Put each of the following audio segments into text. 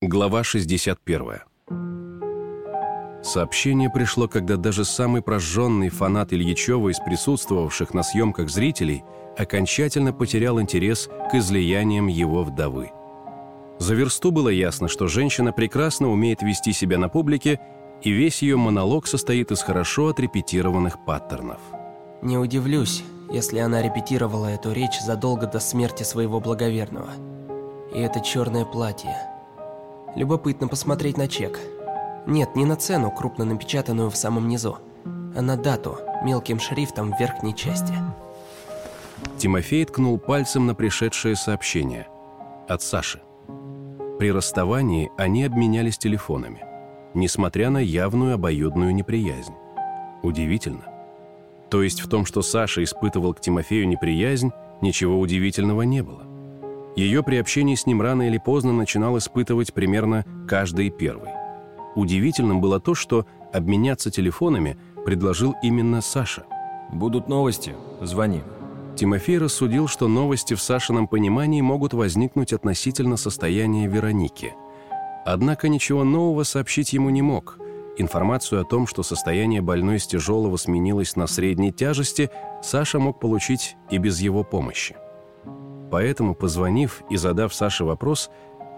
Глава 61. Сообщение пришло, когда даже самый прожженный фанат Ильичева из присутствовавших на съемках зрителей окончательно потерял интерес к излияниям его вдовы. За версту было ясно, что женщина прекрасно умеет вести себя на публике, и весь ее монолог состоит из хорошо отрепетированных паттернов. Не удивлюсь, если она репетировала эту речь задолго до смерти своего благоверного. И это черное платье – Любопытно посмотреть на чек. Нет, не на цену, крупно напечатанную в самом низу, а на дату, мелким шрифтом в верхней части. Тимофей ткнул пальцем на пришедшее сообщение. От Саши. При расставании они обменялись телефонами, несмотря на явную обоюдную неприязнь. Удивительно. То есть в том, что Саша испытывал к Тимофею неприязнь, ничего удивительного не было. Ее при общении с ним рано или поздно начинал испытывать примерно каждый первый. Удивительным было то, что обменяться телефонами предложил именно Саша. «Будут новости, звони». Тимофей рассудил, что новости в Сашином понимании могут возникнуть относительно состояния Вероники. Однако ничего нового сообщить ему не мог. Информацию о том, что состояние больной с тяжелого сменилось на средней тяжести, Саша мог получить и без его помощи. Поэтому, позвонив и задав Саше вопрос,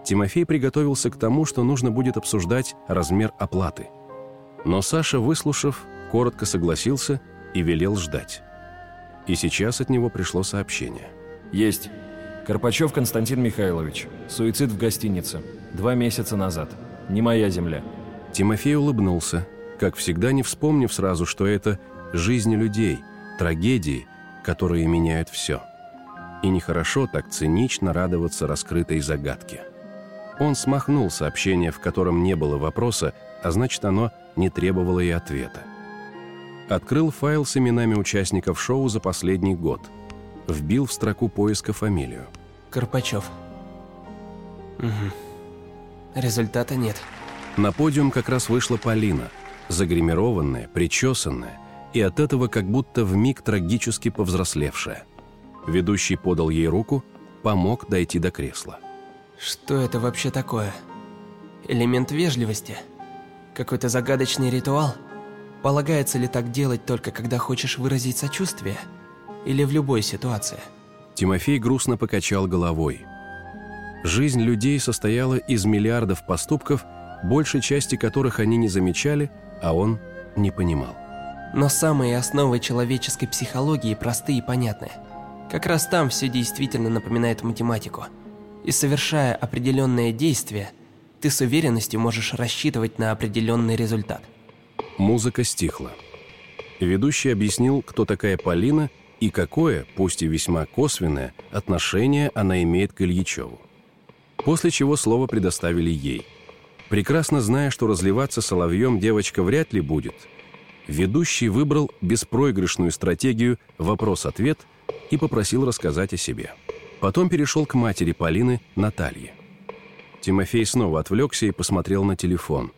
Тимофей приготовился к тому, что нужно будет обсуждать размер оплаты. Но Саша, выслушав, коротко согласился и велел ждать. И сейчас от него пришло сообщение. «Есть. Карпачев Константин Михайлович. Суицид в гостинице. Два месяца назад. Не моя земля». Тимофей улыбнулся, как всегда не вспомнив сразу, что это жизни людей, трагедии, которые меняют все. И нехорошо так цинично радоваться раскрытой загадке. Он смахнул сообщение, в котором не было вопроса, а значит, оно не требовало и ответа. Открыл файл с именами участников шоу за последний год. Вбил в строку поиска фамилию. Карпачев. Угу. Результата нет. На подиум как раз вышла Полина, загримированная, причесанная, и от этого как будто вмиг трагически повзрослевшая. Ведущий подал ей руку, помог дойти до кресла. Что это вообще такое? Элемент вежливости? Какой-то загадочный ритуал? Полагается ли так делать только когда хочешь выразить сочувствие? Или в любой ситуации? Тимофей грустно покачал головой. Жизнь людей состояла из миллиардов поступков, большей части которых они не замечали, а он не понимал. Но самые основы человеческой психологии просты и понятны – как раз там все действительно напоминает математику. И совершая определенное действие, ты с уверенностью можешь рассчитывать на определенный результат. Музыка стихла. Ведущий объяснил, кто такая Полина и какое, пусть и весьма косвенное, отношение она имеет к Ильичеву. После чего слово предоставили ей. Прекрасно зная, что разливаться соловьем девочка вряд ли будет, ведущий выбрал беспроигрышную стратегию «вопрос-ответ» и попросил рассказать о себе. Потом перешел к матери Полины, Наталье. Тимофей снова отвлекся и посмотрел на телефон.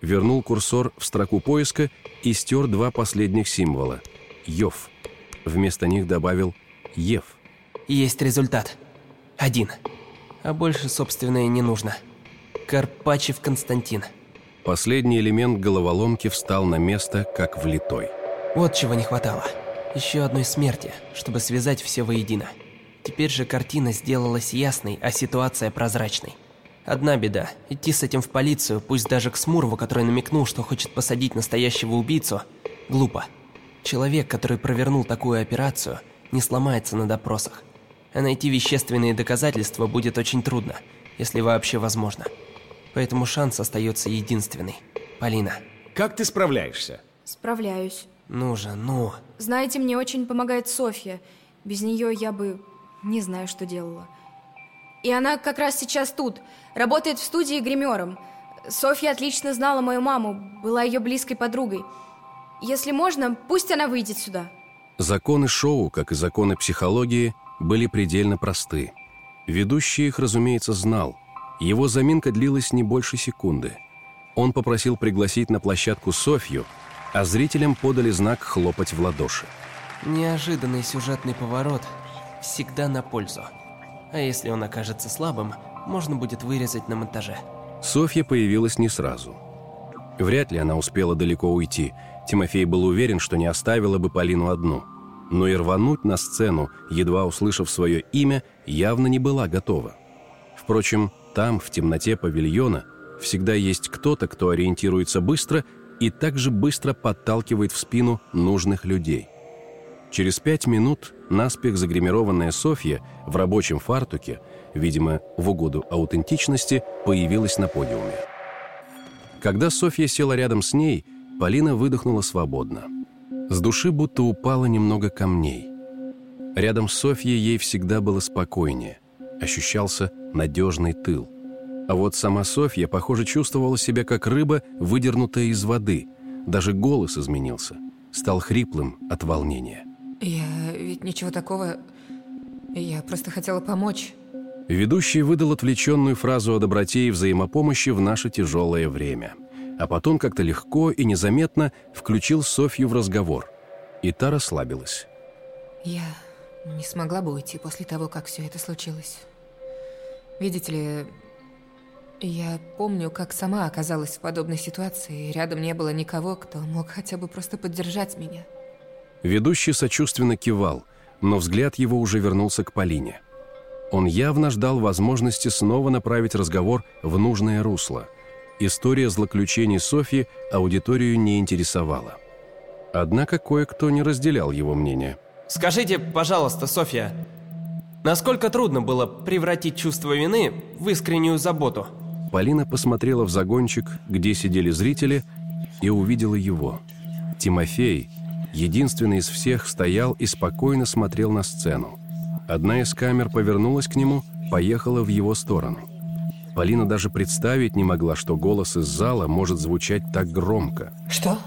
Вернул курсор в строку поиска и стер два последних символа – «Йов». Вместо них добавил «Ев». Есть результат. Один. А больше, собственно, и не нужно. Карпачев Константин. Последний элемент головоломки встал на место, как влитой. Вот чего не хватало. Еще одной смерти, чтобы связать все воедино. Теперь же картина сделалась ясной, а ситуация прозрачной. Одна беда – идти с этим в полицию, пусть даже к Смурову, который намекнул, что хочет посадить настоящего убийцу, глупо. Человек, который провернул такую операцию, не сломается на допросах. А найти вещественные доказательства будет очень трудно, если вообще возможно. Поэтому шанс остается единственный. Полина. Как ты справляешься? Справляюсь. Ну же, ну. Знаете, мне очень помогает Софья. Без нее я бы не знаю, что делала. И она как раз сейчас тут. Работает в студии гримером. Софья отлично знала мою маму, была ее близкой подругой. Если можно, пусть она выйдет сюда. Законы шоу, как и законы психологии, были предельно просты. Ведущий их, разумеется, знал. Его заминка длилась не больше секунды. Он попросил пригласить на площадку Софью, а зрителям подали знак хлопать в ладоши. Неожиданный сюжетный поворот всегда на пользу. А если он окажется слабым, можно будет вырезать на монтаже. Софья появилась не сразу. Вряд ли она успела далеко уйти. Тимофей был уверен, что не оставила бы Полину одну. Но и рвануть на сцену, едва услышав свое имя, явно не была готова. Впрочем, там, в темноте павильона, всегда есть кто-то, кто ориентируется быстро и также быстро подталкивает в спину нужных людей. Через пять минут наспех загримированная Софья в рабочем фартуке, видимо, в угоду аутентичности, появилась на подиуме. Когда Софья села рядом с ней, Полина выдохнула свободно. С души будто упало немного камней. Рядом с Софьей ей всегда было спокойнее. Ощущался надежный тыл. А вот сама Софья, похоже, чувствовала себя как рыба, выдернутая из воды. Даже голос изменился. Стал хриплым от волнения. Я ведь ничего такого... Я просто хотела помочь. Ведущий выдал отвлеченную фразу о доброте и взаимопомощи в наше тяжелое время. А потом как-то легко и незаметно включил Софью в разговор. И та расслабилась. Я не смогла бы уйти после того, как все это случилось. Видите ли, я помню, как сама оказалась в подобной ситуации, и рядом не было никого, кто мог хотя бы просто поддержать меня. Ведущий сочувственно кивал, но взгляд его уже вернулся к Полине. Он явно ждал возможности снова направить разговор в нужное русло. История злоключений Софьи аудиторию не интересовала. Однако кое-кто не разделял его мнение. Скажите, пожалуйста, Софья, насколько трудно было превратить чувство вины в искреннюю заботу? Полина посмотрела в загончик, где сидели зрители, и увидела его. Тимофей, единственный из всех, стоял и спокойно смотрел на сцену. Одна из камер повернулась к нему, поехала в его сторону. Полина даже представить не могла, что голос из зала может звучать так громко. Что?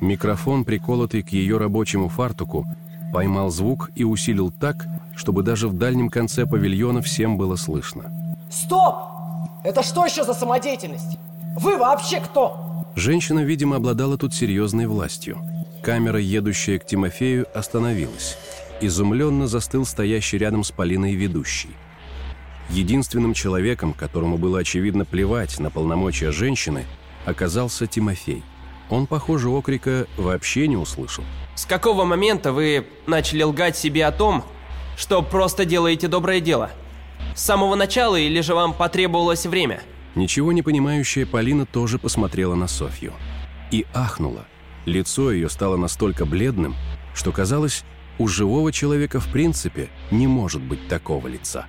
Микрофон, приколотый к ее рабочему фартуку, поймал звук и усилил так, чтобы даже в дальнем конце павильона всем было слышно. Стоп! Это что еще за самодеятельность? Вы вообще кто? Женщина, видимо, обладала тут серьезной властью. Камера, едущая к Тимофею, остановилась. Изумленно застыл стоящий рядом с Полиной ведущий. Единственным человеком, которому было очевидно плевать на полномочия женщины, оказался Тимофей. Он, похоже, окрика вообще не услышал. С какого момента вы начали лгать себе о том, что просто делаете доброе дело? С самого начала или же вам потребовалось время? Ничего не понимающая Полина тоже посмотрела на Софью. И ахнула. Лицо ее стало настолько бледным, что казалось, у живого человека в принципе не может быть такого лица.